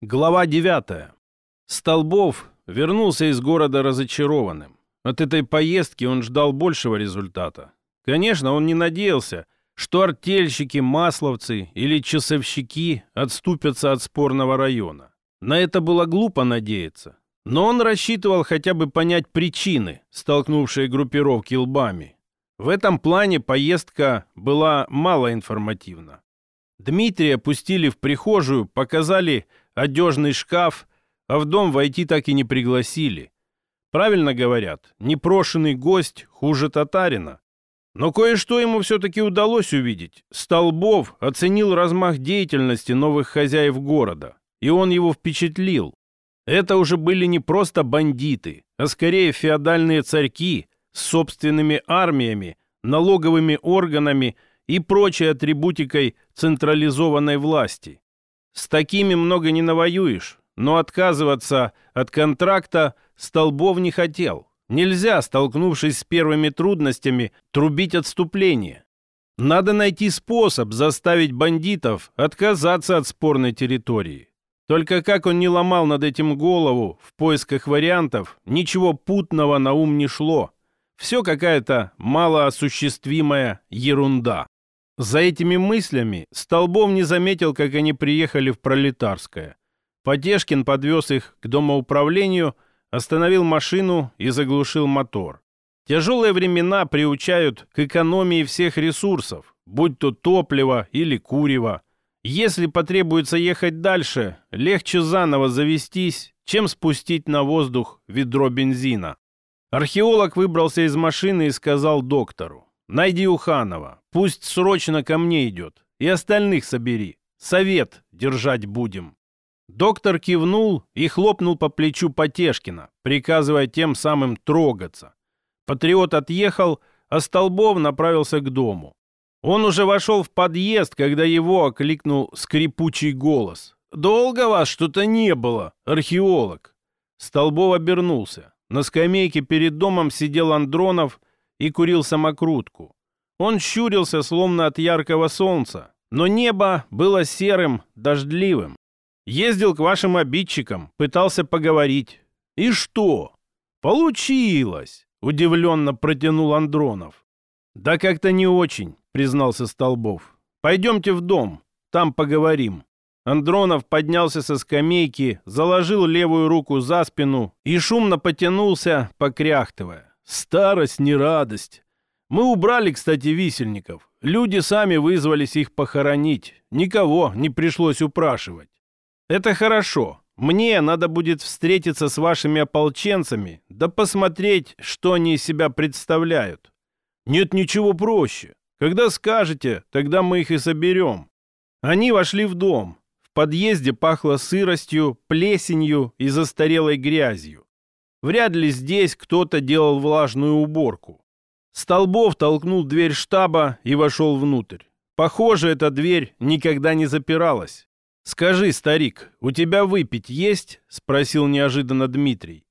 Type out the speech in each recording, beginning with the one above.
Глава 9. Столбов вернулся из города разочарованным. От этой поездки он ждал большего результата. Конечно, он не надеялся, что артельщики, масловцы или часовщики отступятся от спорного района. На это было глупо надеяться. Но он рассчитывал хотя бы понять причины, столкнувшие группировки лбами. В этом плане поездка была малоинформативна. Дмитрия пустили в прихожую, показали одежный шкаф, а в дом войти так и не пригласили. Правильно говорят, непрошенный гость хуже татарина. Но кое-что ему все-таки удалось увидеть. Столбов оценил размах деятельности новых хозяев города, и он его впечатлил. Это уже были не просто бандиты, а скорее феодальные царьки с собственными армиями, налоговыми органами и прочей атрибутикой централизованной власти. С такими много не навоюешь, но отказываться от контракта Столбов не хотел. Нельзя, столкнувшись с первыми трудностями, трубить отступление. Надо найти способ заставить бандитов отказаться от спорной территории. Только как он не ломал над этим голову в поисках вариантов, ничего путного на ум не шло. Все какая-то малоосуществимая ерунда. За этими мыслями Столбов не заметил, как они приехали в Пролетарское. Потешкин подвез их к домоуправлению, остановил машину и заглушил мотор. Тяжелые времена приучают к экономии всех ресурсов, будь то топливо или курево. Если потребуется ехать дальше, легче заново завестись, чем спустить на воздух ведро бензина. Археолог выбрался из машины и сказал доктору. Найди Уханова. Пусть срочно ко мне идет. И остальных собери. Совет держать будем». Доктор кивнул и хлопнул по плечу Потешкина, приказывая тем самым трогаться. Патриот отъехал, а Столбов направился к дому. Он уже вошел в подъезд, когда его окликнул скрипучий голос. «Долго вас что-то не было, археолог?» Столбов обернулся. На скамейке перед домом сидел Андронов и курил самокрутку. Он щурился, словно от яркого солнца, но небо было серым, дождливым. Ездил к вашим обидчикам, пытался поговорить. И что? Получилось, удивленно протянул Андронов. Да как-то не очень, признался Столбов. Пойдемте в дом, там поговорим. Андронов поднялся со скамейки, заложил левую руку за спину и шумно потянулся, покряхтывая. Старость не радость. Мы убрали, кстати, висельников. Люди сами вызвались их похоронить. Никого не пришлось упрашивать. Это хорошо. Мне надо будет встретиться с вашими ополченцами, да посмотреть, что они из себя представляют. Нет ничего проще. Когда скажете, тогда мы их и соберем. Они вошли в дом. В подъезде пахло сыростью, плесенью и застарелой грязью. Вряд ли здесь кто-то делал влажную уборку. Столбов толкнул дверь штаба и вошел внутрь. Похоже, эта дверь никогда не запиралась. «Скажи, старик, у тебя выпить есть?» — спросил неожиданно Дмитрий.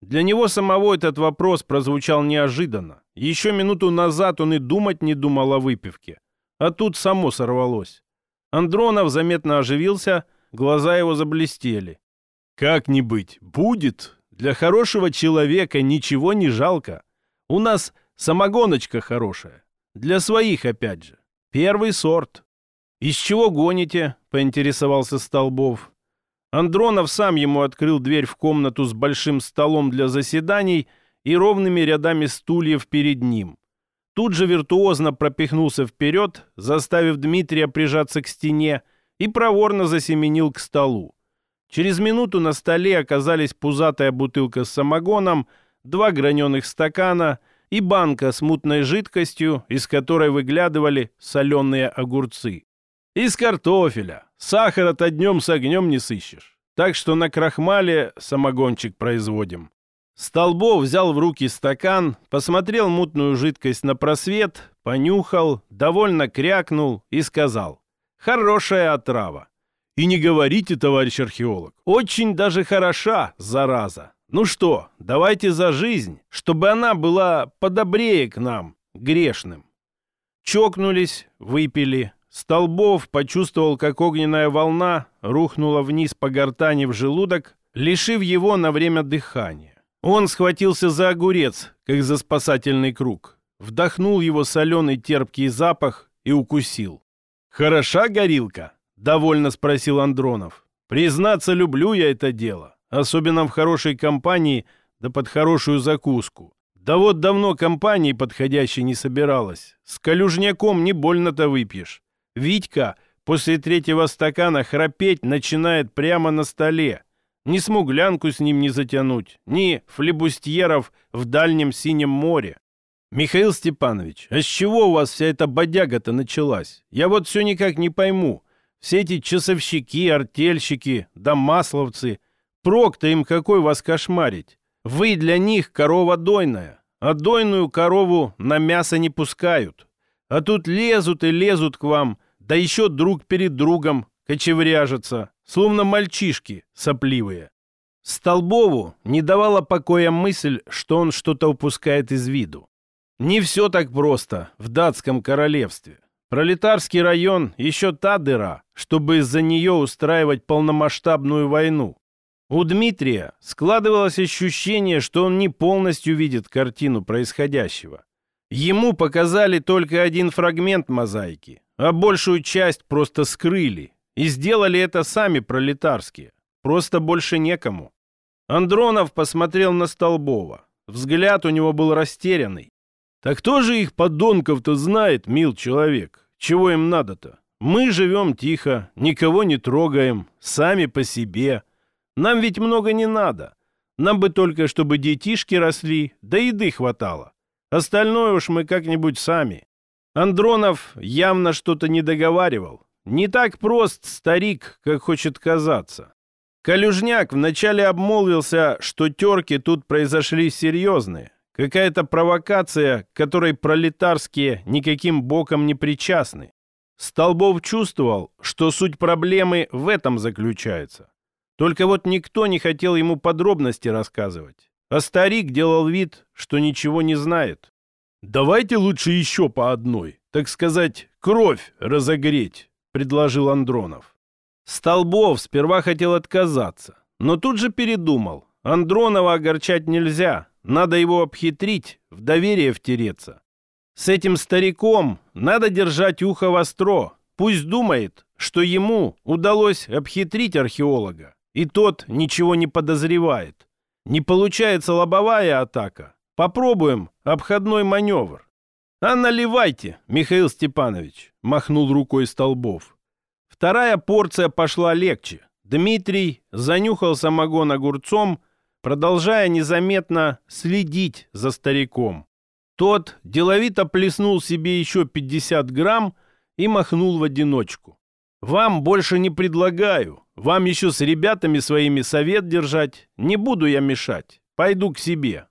Для него самого этот вопрос прозвучал неожиданно. Еще минуту назад он и думать не думал о выпивке. А тут само сорвалось. Андронов заметно оживился, глаза его заблестели. «Как не быть? Будет!» Для хорошего человека ничего не жалко. У нас самогоночка хорошая. Для своих, опять же. Первый сорт. «Из чего гоните?» — поинтересовался Столбов. Андронов сам ему открыл дверь в комнату с большим столом для заседаний и ровными рядами стульев перед ним. Тут же виртуозно пропихнулся вперед, заставив Дмитрия прижаться к стене, и проворно засеменил к столу. Через минуту на столе оказались пузатая бутылка с самогоном, два граненых стакана и банка с мутной жидкостью, из которой выглядывали соленые огурцы. Из картофеля. Сахара-то днем с огнем не сыщешь. Так что на крахмале самогончик производим. Столбов взял в руки стакан, посмотрел мутную жидкость на просвет, понюхал, довольно крякнул и сказал «Хорошая отрава». И не говорите, товарищ археолог, очень даже хороша, зараза. Ну что, давайте за жизнь, чтобы она была подобрее к нам, грешным. Чокнулись, выпили, Столбов почувствовал, как огненная волна рухнула вниз по гортани в желудок, лишив его на время дыхания. Он схватился за огурец, как за спасательный круг, вдохнул его соленый терпкий запах и укусил. «Хороша горилка?» — довольно спросил Андронов. «Признаться, люблю я это дело, особенно в хорошей компании да под хорошую закуску. Да вот давно компании подходящей не собиралась. С калюжняком не больно-то выпьешь. Витька после третьего стакана храпеть начинает прямо на столе. Ни смуглянку с ним не затянуть, ни флебустьеров в дальнем синем море. Михаил Степанович, а с чего у вас вся эта бодяга-то началась? Я вот все никак не пойму. Все эти часовщики, артельщики, да масловцы. Прок-то им какой вас кошмарить? Вы для них корова дойная а дойную корову на мясо не пускают. А тут лезут и лезут к вам, да еще друг перед другом кочевряжутся, словно мальчишки сопливые. Столбову не давала покоя мысль, что он что-то упускает из виду. Не все так просто в датском королевстве. Пролетарский район еще та дыра, чтобы из-за нее устраивать полномасштабную войну. У Дмитрия складывалось ощущение, что он не полностью видит картину происходящего. Ему показали только один фрагмент мозаики, а большую часть просто скрыли. И сделали это сами пролетарские. Просто больше некому. Андронов посмотрел на Столбова. Взгляд у него был растерянный. «Так кто же их подонков-то знает, мил человек? Чего им надо-то? Мы живем тихо, никого не трогаем, сами по себе». Нам ведь много не надо. Нам бы только, чтобы детишки росли, да еды хватало. Остальное уж мы как-нибудь сами. Андронов явно что-то не договаривал. Не так прост старик, как хочет казаться. Калюжняк вначале обмолвился, что терки тут произошли серьезные. Какая-то провокация, которой пролетарские никаким боком не причастны. Столбов чувствовал, что суть проблемы в этом заключается. Только вот никто не хотел ему подробности рассказывать. А старик делал вид, что ничего не знает. «Давайте лучше еще по одной, так сказать, кровь разогреть», — предложил Андронов. Столбов сперва хотел отказаться, но тут же передумал. Андронова огорчать нельзя, надо его обхитрить, в доверие втереться. С этим стариком надо держать ухо востро, пусть думает, что ему удалось обхитрить археолога и тот ничего не подозревает. Не получается лобовая атака. Попробуем обходной маневр. А наливайте, Михаил Степанович, махнул рукой Столбов. Вторая порция пошла легче. Дмитрий занюхал самогон огурцом, продолжая незаметно следить за стариком. Тот деловито плеснул себе еще 50 грамм и махнул в одиночку. «Вам больше не предлагаю. Вам еще с ребятами своими совет держать. Не буду я мешать. Пойду к себе».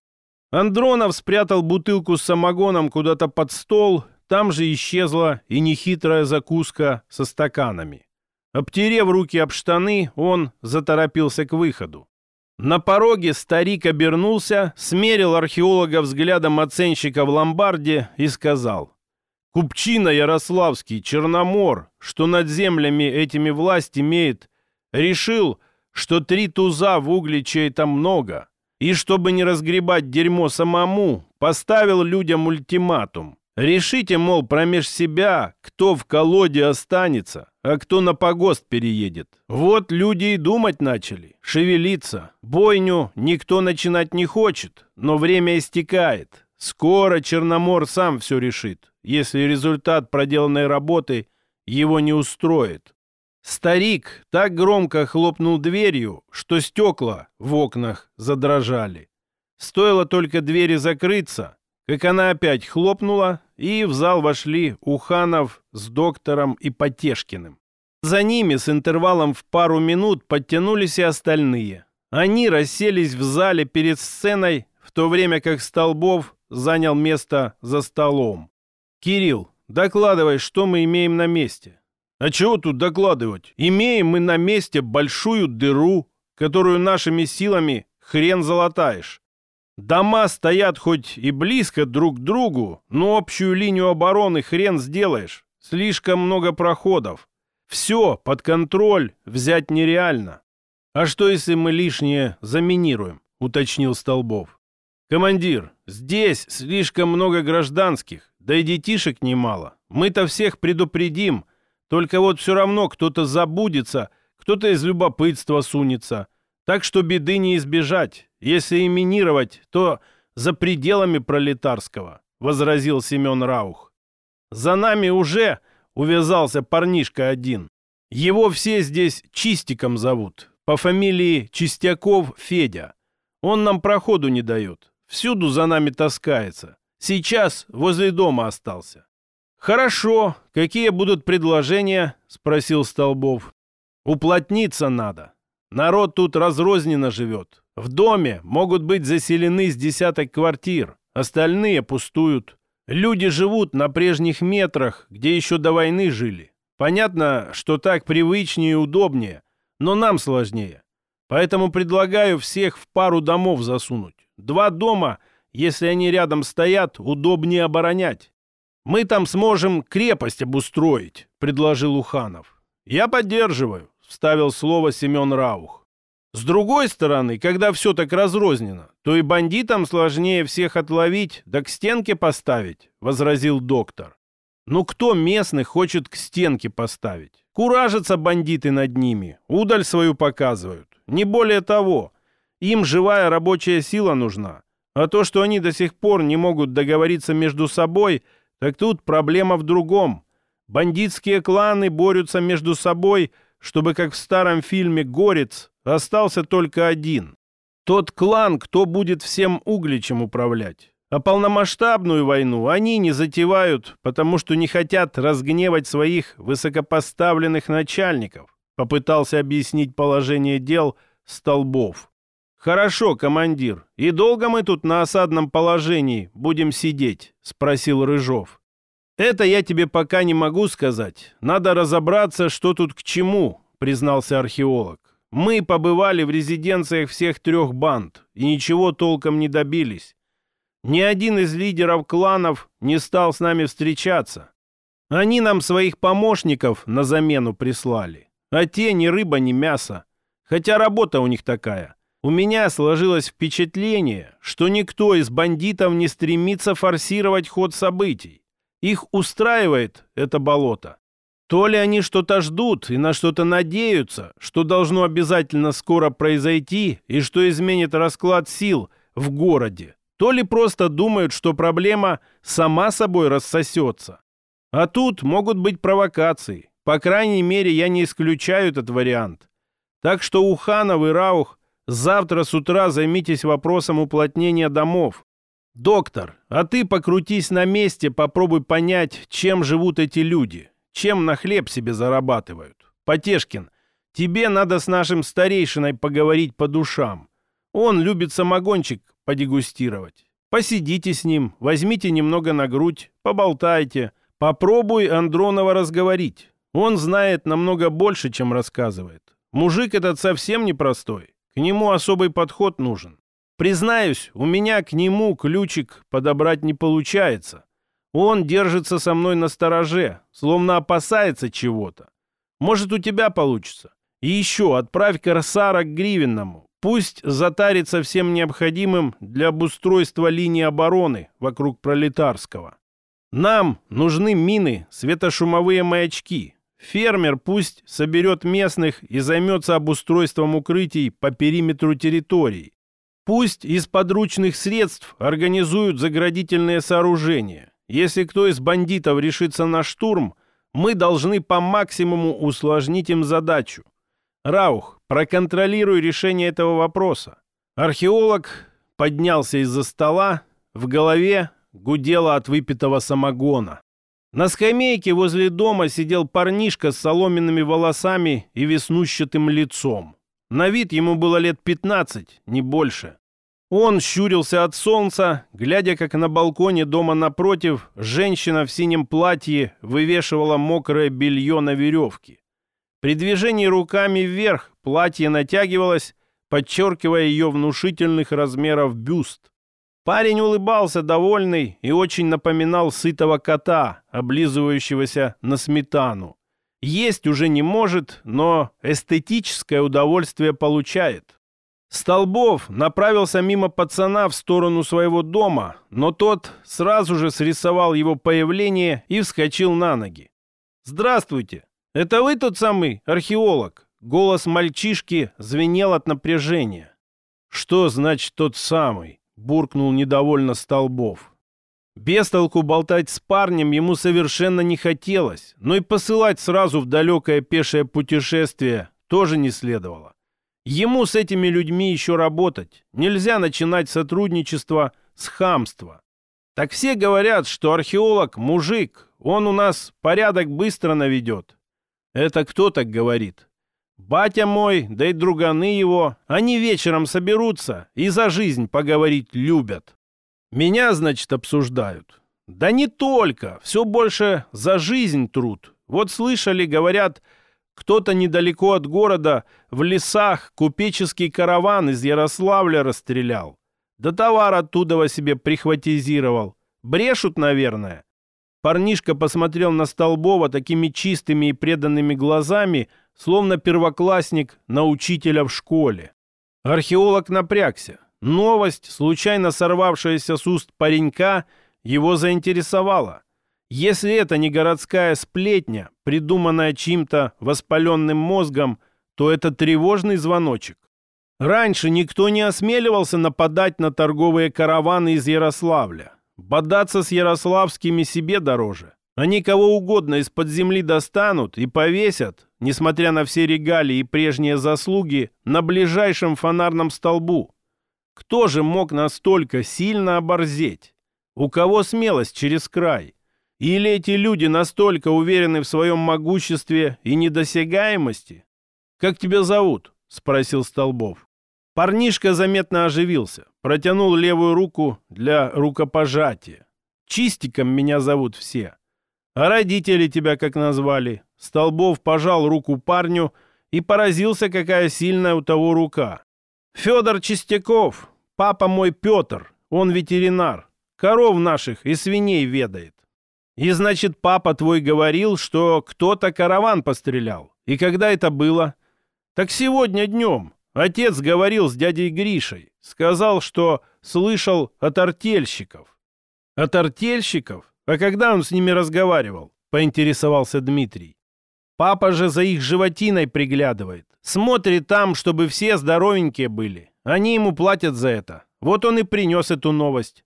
Андронов спрятал бутылку с самогоном куда-то под стол. Там же исчезла и нехитрая закуска со стаканами. Обтерев руки об штаны, он заторопился к выходу. На пороге старик обернулся, смерил археолога взглядом оценщика в ломбарде и сказал Купчина Ярославский, Черномор, что над землями этими власть имеет, решил, что три туза в Угличе-то много, и чтобы не разгребать дерьмо самому, поставил людям ультиматум. Решите, мол, промеж себя, кто в колоде останется, а кто на погост переедет. Вот люди и думать начали, шевелиться. Бойню никто начинать не хочет, но время истекает. Скоро Черномор сам все решит если результат проделанной работы его не устроит. Старик так громко хлопнул дверью, что стекла в окнах задрожали. Стоило только двери закрыться, как она опять хлопнула, и в зал вошли Уханов с доктором и Потешкиным. За ними с интервалом в пару минут подтянулись и остальные. Они расселись в зале перед сценой, в то время как Столбов занял место за столом. «Кирилл, докладывай, что мы имеем на месте». «А чего тут докладывать? Имеем мы на месте большую дыру, которую нашими силами хрен залатаешь. Дома стоят хоть и близко друг к другу, но общую линию обороны хрен сделаешь. Слишком много проходов. Все под контроль взять нереально. А что, если мы лишнее заминируем? Уточнил Столбов. Командир, здесь слишком много гражданских, да и детишек немало. Мы-то всех предупредим. Только вот все равно кто-то забудется, кто-то из любопытства сунется. Так что беды не избежать. Если и минировать, то за пределами пролетарского, возразил Семен Раух. За нами уже увязался парнишка один. Его все здесь Чистиком зовут, по фамилии Чистяков Федя. Он нам проходу не дает, всюду за нами таскается. Сейчас возле дома остался. «Хорошо. Какие будут предложения?» — спросил Столбов. «Уплотниться надо. Народ тут разрозненно живет. В доме могут быть заселены с десяток квартир, остальные пустуют. Люди живут на прежних метрах, где еще до войны жили. Понятно, что так привычнее и удобнее, но нам сложнее. Поэтому предлагаю всех в пару домов засунуть. Два дома, если они рядом стоят, удобнее оборонять. Мы там сможем крепость обустроить, предложил Уханов. Я поддерживаю, вставил слово Семен Раух. С другой стороны, когда все так разрознено, то и бандитам сложнее всех отловить, да к стенке поставить, возразил доктор. Ну кто местных хочет к стенке поставить? Куражатся бандиты над ними, удаль свою показывают. Не более того, им живая рабочая сила нужна. А то, что они до сих пор не могут договориться между собой, так тут проблема в другом. Бандитские кланы борются между собой, чтобы, как в старом фильме «Горец», остался только один. Тот клан, кто будет всем Угличем управлять. А полномасштабную войну они не затевают, потому что не хотят разгневать своих высокопоставленных начальников, попытался объяснить положение дел Столбов. «Хорошо, командир. И долго мы тут на осадном положении будем сидеть?» — спросил Рыжов. «Это я тебе пока не могу сказать. Надо разобраться, что тут к чему», — признался археолог. «Мы побывали в резиденциях всех трех банд и ничего толком не добились. Ни один из лидеров кланов не стал с нами встречаться. Они нам своих помощников на замену прислали. А те ни рыба, ни мясо. Хотя работа у них такая. У меня сложилось впечатление, что никто из бандитов не стремится форсировать ход событий. Их устраивает это болото. То ли они что-то ждут и на что-то надеются, что должно обязательно скоро произойти и что изменит расклад сил в городе, то ли просто думают, что проблема сама собой рассосется. А тут могут быть провокации. По крайней мере, я не исключаю этот вариант. Так что Уханов и Раух завтра с утра займитесь вопросом уплотнения домов. Доктор, а ты покрутись на месте, попробуй понять, чем живут эти люди, чем на хлеб себе зарабатывают. Потешкин, тебе надо с нашим старейшиной поговорить по душам. Он любит самогончик подегустировать. Посидите с ним, возьмите немного на грудь, поболтайте. Попробуй Андронова разговорить. Он знает намного больше, чем рассказывает. Мужик этот совсем непростой. К нему особый подход нужен. Признаюсь, у меня к нему ключик подобрать не получается. Он держится со мной на стороже, словно опасается чего-то. Может, у тебя получится. И еще отправь Корсара к Гривенному. Пусть затарится всем необходимым для обустройства линии обороны вокруг Пролетарского. Нам нужны мины, светошумовые маячки, Фермер пусть соберет местных и займется обустройством укрытий по периметру территорий. Пусть из подручных средств организуют заградительные сооружения. Если кто из бандитов решится на штурм, мы должны по максимуму усложнить им задачу. Раух, проконтролируй решение этого вопроса. Археолог поднялся из-за стола, в голове гудело от выпитого самогона. На скамейке возле дома сидел парнишка с соломенными волосами и веснущатым лицом. На вид ему было лет пятнадцать, не больше. Он щурился от солнца, глядя, как на балконе дома напротив женщина в синем платье вывешивала мокрое белье на веревке. При движении руками вверх платье натягивалось, подчеркивая ее внушительных размеров бюст. Парень улыбался, довольный, и очень напоминал сытого кота, облизывающегося на сметану. Есть уже не может, но эстетическое удовольствие получает. Столбов направился мимо пацана в сторону своего дома, но тот сразу же срисовал его появление и вскочил на ноги. «Здравствуйте! Это вы тот самый археолог?» Голос мальчишки звенел от напряжения. «Что значит тот самый?» буркнул недовольно Столбов. Без болтать с парнем ему совершенно не хотелось, но и посылать сразу в далекое пешее путешествие тоже не следовало. Ему с этими людьми еще работать. Нельзя начинать сотрудничество с хамства. Так все говорят, что археолог – мужик, он у нас порядок быстро наведет. Это кто так говорит? Батя мой, да и друганы его, они вечером соберутся и за жизнь поговорить любят. Меня, значит, обсуждают. Да не только, все больше за жизнь труд. Вот слышали, говорят, кто-то недалеко от города в лесах купеческий караван из Ярославля расстрелял. Да товар оттуда во себе прихватизировал. Брешут, наверное. Парнишка посмотрел на Столбова такими чистыми и преданными глазами, словно первоклассник на учителя в школе. Археолог напрягся. Новость, случайно сорвавшаяся с уст паренька, его заинтересовала. Если это не городская сплетня, придуманная чьим-то воспаленным мозгом, то это тревожный звоночек. Раньше никто не осмеливался нападать на торговые караваны из Ярославля. Бодаться с ярославскими себе дороже. Они кого угодно из-под земли достанут и повесят, несмотря на все регалии и прежние заслуги, на ближайшем фонарном столбу. Кто же мог настолько сильно оборзеть? У кого смелость через край? Или эти люди настолько уверены в своем могуществе и недосягаемости? «Как тебя зовут?» — спросил Столбов. Парнишка заметно оживился, протянул левую руку для рукопожатия. «Чистиком меня зовут все. А родители тебя как назвали? Столбов пожал руку парню и поразился, какая сильная у того рука. Федор Чистяков, папа мой Петр, он ветеринар, коров наших и свиней ведает. И значит, папа твой говорил, что кто-то караван пострелял. И когда это было? Так сегодня днем. Отец говорил с дядей Гришей. Сказал, что слышал от артельщиков. От артельщиков? «А когда он с ними разговаривал?» — поинтересовался Дмитрий. «Папа же за их животиной приглядывает. Смотрит там, чтобы все здоровенькие были. Они ему платят за это. Вот он и принес эту новость.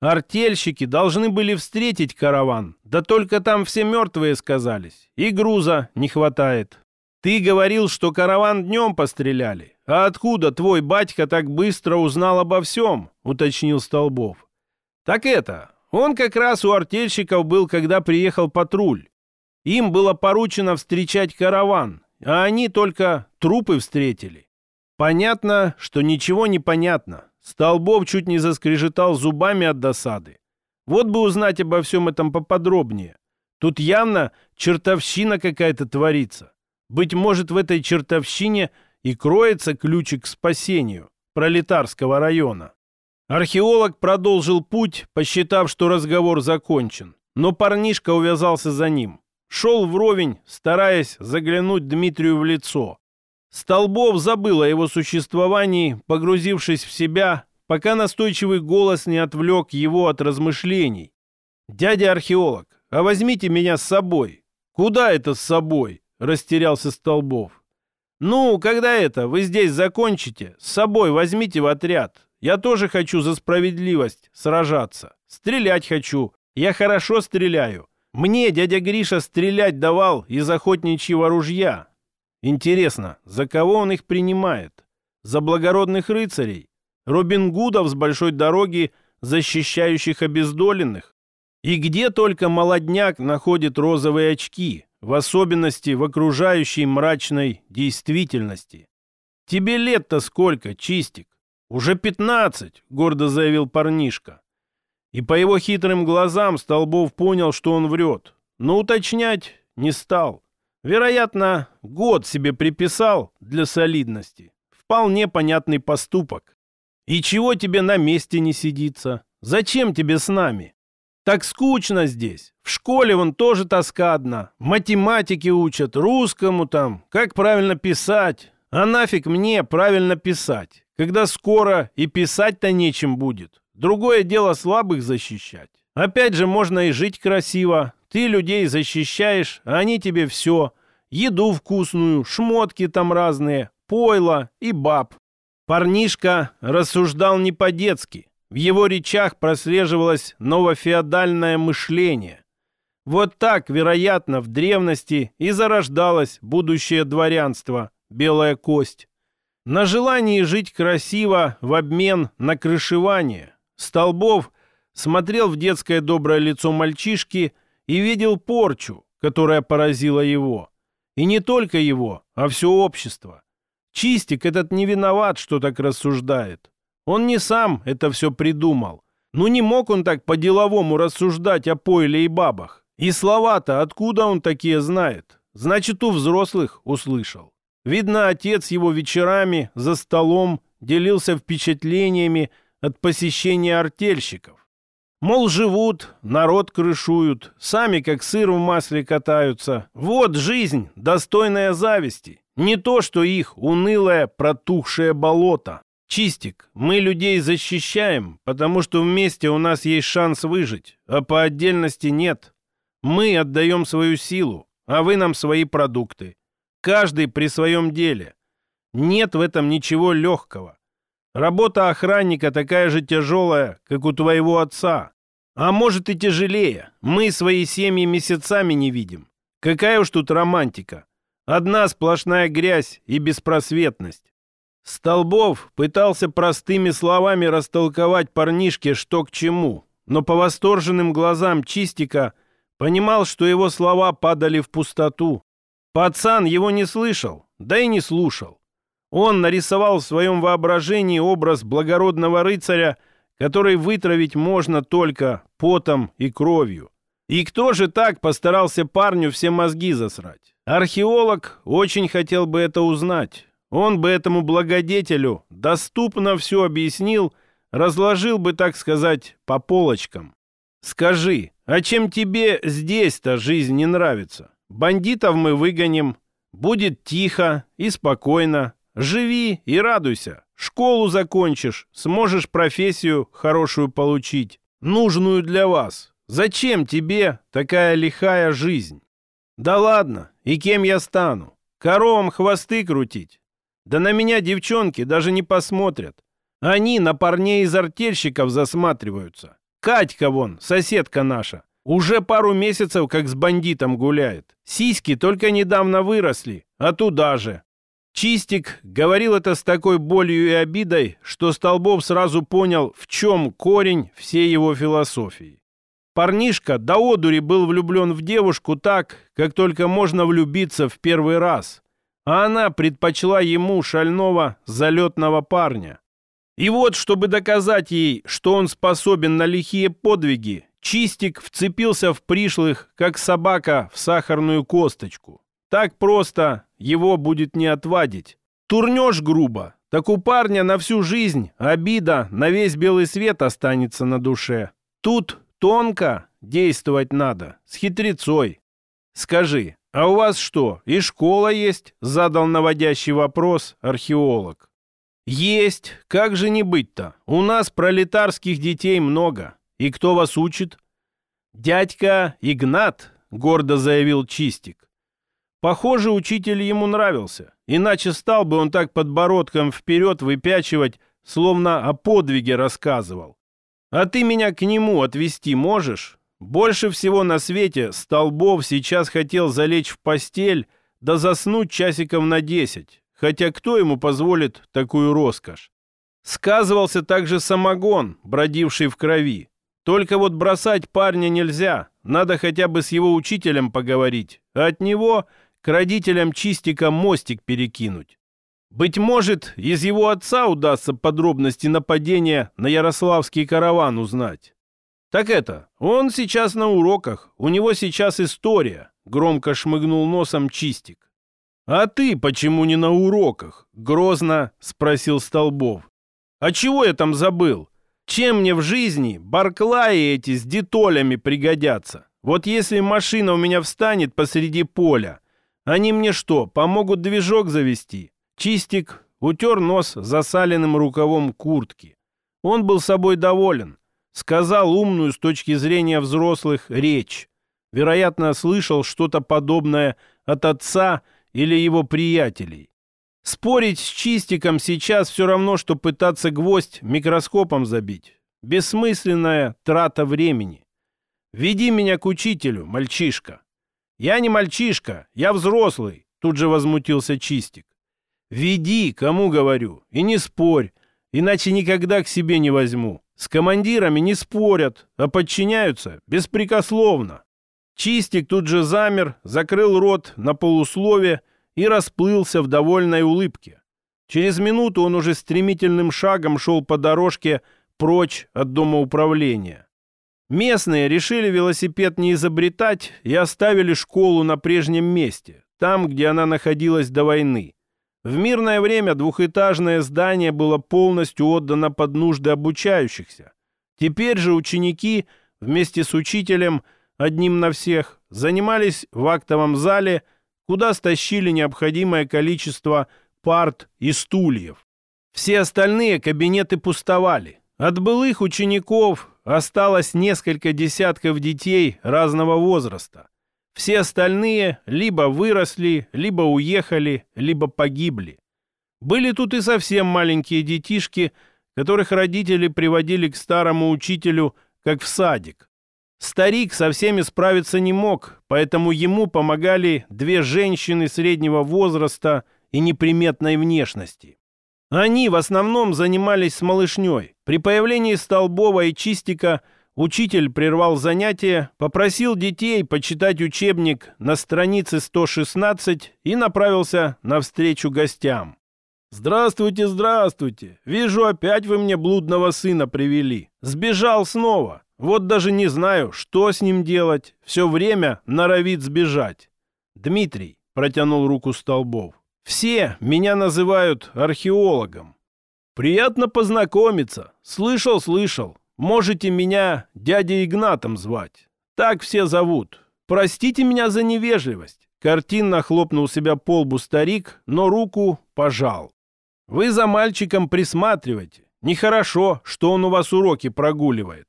Артельщики должны были встретить караван, да только там все мертвые сказались, и груза не хватает. Ты говорил, что караван днем постреляли. А откуда твой батька так быстро узнал обо всем?» — уточнил Столбов. «Так это, он как раз у артельщиков был, когда приехал патруль. Им было поручено встречать караван, а они только трупы встретили. Понятно, что ничего не понятно. Столбов чуть не заскрежетал зубами от досады. Вот бы узнать обо всем этом поподробнее. Тут явно чертовщина какая-то творится. Быть может, в этой чертовщине и кроется ключик к спасению пролетарского района. Археолог продолжил путь, посчитав, что разговор закончен. Но парнишка увязался за ним. Шел вровень, стараясь заглянуть Дмитрию в лицо. Столбов забыл о его существовании, погрузившись в себя, пока настойчивый голос не отвлек его от размышлений. «Дядя археолог, а возьмите меня с собой». «Куда это с собой?» – растерялся Столбов. «Ну, когда это, вы здесь закончите, с собой возьмите в отряд. Я тоже хочу за справедливость сражаться. Стрелять хочу. Я хорошо стреляю. Мне дядя Гриша стрелять давал из охотничьего ружья. Интересно, за кого он их принимает? За благородных рыцарей? Робин Гудов с большой дороги, защищающих обездоленных? И где только молодняк находит розовые очки, в особенности в окружающей мрачной действительности? Тебе лет-то сколько, Чистик? «Уже пятнадцать», — гордо заявил парнишка. И по его хитрым глазам Столбов понял, что он врет, но уточнять не стал. Вероятно, год себе приписал для солидности. Вполне понятный поступок. И чего тебе на месте не сидится? Зачем тебе с нами? Так скучно здесь. В школе вон тоже тоска одна. Математики учат, русскому там, как правильно писать. А нафиг мне правильно писать, когда скоро и писать-то нечем будет. Другое дело слабых защищать. Опять же, можно и жить красиво. Ты людей защищаешь, а они тебе все. Еду вкусную, шмотки там разные, пойло и баб. Парнишка рассуждал не по-детски. В его речах прослеживалось новофеодальное мышление. Вот так, вероятно, в древности и зарождалось будущее дворянство, белая кость. На желании жить красиво в обмен на крышевание. Столбов смотрел в детское доброе лицо мальчишки и видел порчу, которая поразила его. И не только его, а все общество. Чистик этот не виноват, что так рассуждает. Он не сам это все придумал. Ну не мог он так по-деловому рассуждать о пойле и бабах. И слова-то откуда он такие знает? Значит, у взрослых услышал. Видно, отец его вечерами за столом делился впечатлениями от посещения артельщиков. Мол, живут, народ крышуют, сами как сыр в масле катаются. Вот жизнь, достойная зависти. Не то, что их унылое протухшее болото. Чистик, мы людей защищаем, потому что вместе у нас есть шанс выжить, а по отдельности нет. Мы отдаем свою силу, а вы нам свои продукты. Каждый при своем деле. Нет в этом ничего легкого. Работа охранника такая же тяжелая, как у твоего отца. А может и тяжелее. Мы свои семьи месяцами не видим. Какая уж тут романтика. Одна сплошная грязь и беспросветность. Столбов пытался простыми словами растолковать парнишке, что к чему, но по восторженным глазам Чистика понимал, что его слова падали в пустоту. Пацан его не слышал, да и не слушал. Он нарисовал в своем воображении образ благородного рыцаря, который вытравить можно только потом и кровью. И кто же так постарался парню все мозги засрать? Археолог очень хотел бы это узнать. Он бы этому благодетелю доступно все объяснил, разложил бы, так сказать, по полочкам. Скажи, а чем тебе здесь-то жизнь не нравится? Бандитов мы выгоним, будет тихо и спокойно. Живи и радуйся. Школу закончишь, сможешь профессию хорошую получить, нужную для вас. Зачем тебе такая лихая жизнь? Да ладно, и кем я стану? Коровам хвосты крутить? Да на меня девчонки даже не посмотрят. Они на парней из артельщиков засматриваются. Катька вон, соседка наша, уже пару месяцев как с бандитом гуляет. Сиськи только недавно выросли, а туда же. Чистик говорил это с такой болью и обидой, что Столбов сразу понял, в чем корень всей его философии. Парнишка до одури был влюблен в девушку так, как только можно влюбиться в первый раз а она предпочла ему шального залетного парня. И вот, чтобы доказать ей, что он способен на лихие подвиги, Чистик вцепился в пришлых, как собака в сахарную косточку. Так просто его будет не отвадить. Турнешь грубо, так у парня на всю жизнь обида на весь белый свет останется на душе. Тут тонко действовать надо, с хитрецой. Скажи, «А у вас что, и школа есть?» — задал наводящий вопрос археолог. «Есть. Как же не быть-то? У нас пролетарских детей много. И кто вас учит?» «Дядька Игнат», — гордо заявил Чистик. Похоже, учитель ему нравился, иначе стал бы он так подбородком вперед выпячивать, словно о подвиге рассказывал. «А ты меня к нему отвезти можешь?» Больше всего на свете Столбов сейчас хотел залечь в постель да заснуть часиков на десять, хотя кто ему позволит такую роскошь? Сказывался также самогон, бродивший в крови. Только вот бросать парня нельзя, надо хотя бы с его учителем поговорить, а от него к родителям Чистика мостик перекинуть. Быть может, из его отца удастся подробности нападения на Ярославский караван узнать. «Так это, он сейчас на уроках, у него сейчас история», — громко шмыгнул носом Чистик. «А ты почему не на уроках?» — грозно спросил Столбов. А чего я там забыл? Чем мне в жизни барклаи эти с детолями пригодятся? Вот если машина у меня встанет посреди поля, они мне что, помогут движок завести? Чистик утер нос засаленным рукавом куртки. Он был собой доволен. Сказал умную с точки зрения взрослых речь. Вероятно, слышал что-то подобное от отца или его приятелей. Спорить с чистиком сейчас все равно, что пытаться гвоздь микроскопом забить. Бессмысленная трата времени. «Веди меня к учителю, мальчишка». «Я не мальчишка, я взрослый», — тут же возмутился Чистик. «Веди, кому говорю, и не спорь, иначе никогда к себе не возьму. С командирами не спорят, а подчиняются беспрекословно». Чистик тут же замер, закрыл рот на полуслове и расплылся в довольной улыбке. Через минуту он уже стремительным шагом шел по дорожке прочь от дома управления. Местные решили велосипед не изобретать и оставили школу на прежнем месте, там, где она находилась до войны. В мирное время двухэтажное здание было полностью отдано под нужды обучающихся. Теперь же ученики вместе с учителем, одним на всех, занимались в актовом зале, куда стащили необходимое количество парт и стульев. Все остальные кабинеты пустовали. От былых учеников осталось несколько десятков детей разного возраста. Все остальные либо выросли, либо уехали, либо погибли. Были тут и совсем маленькие детишки, которых родители приводили к старому учителю, как в садик. Старик со всеми справиться не мог, поэтому ему помогали две женщины среднего возраста и неприметной внешности. Они в основном занимались с малышней. При появлении Столбова и Чистика учитель прервал занятие, попросил детей почитать учебник на странице 116 и направился навстречу гостям. «Здравствуйте, здравствуйте! Вижу, опять вы мне блудного сына привели. Сбежал снова. Вот даже не знаю, что с ним делать. Все время норовит сбежать». «Дмитрий», — протянул руку Столбов, все меня называют археологом. Приятно познакомиться. Слышал, слышал. Можете меня дядей Игнатом звать. Так все зовут. Простите меня за невежливость. Картинно хлопнул себя по лбу старик, но руку пожал. Вы за мальчиком присматривайте. Нехорошо, что он у вас уроки прогуливает.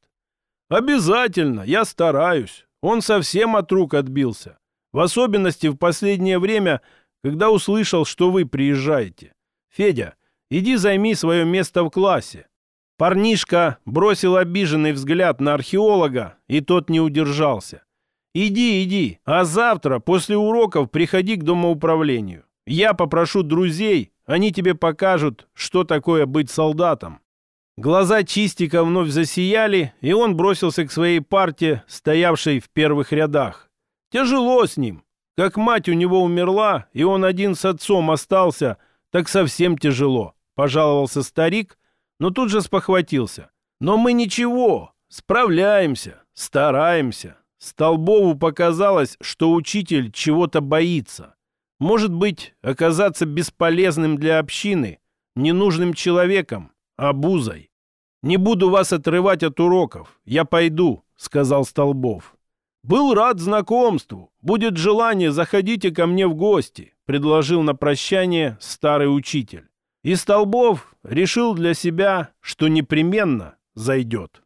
Обязательно, я стараюсь. Он совсем от рук отбился. В особенности в последнее время когда услышал, что вы приезжаете. Федя, иди займи свое место в классе. Парнишка бросил обиженный взгляд на археолога, и тот не удержался. «Иди, иди, а завтра после уроков приходи к домоуправлению. Я попрошу друзей, они тебе покажут, что такое быть солдатом». Глаза Чистика вновь засияли, и он бросился к своей парте, стоявшей в первых рядах. Тяжело с ним. Как мать у него умерла, и он один с отцом остался, так совсем тяжело, пожаловался старик, но тут же спохватился. Но мы ничего, справляемся, стараемся. Столбову показалось, что учитель чего-то боится. Может быть, оказаться бесполезным для общины, ненужным человеком, обузой. «Не буду вас отрывать от уроков. Я пойду», — сказал Столбов. «Был рад знакомству. Будет желание, заходите ко мне в гости», — предложил на прощание старый учитель. И Столбов решил для себя, что непременно зайдет.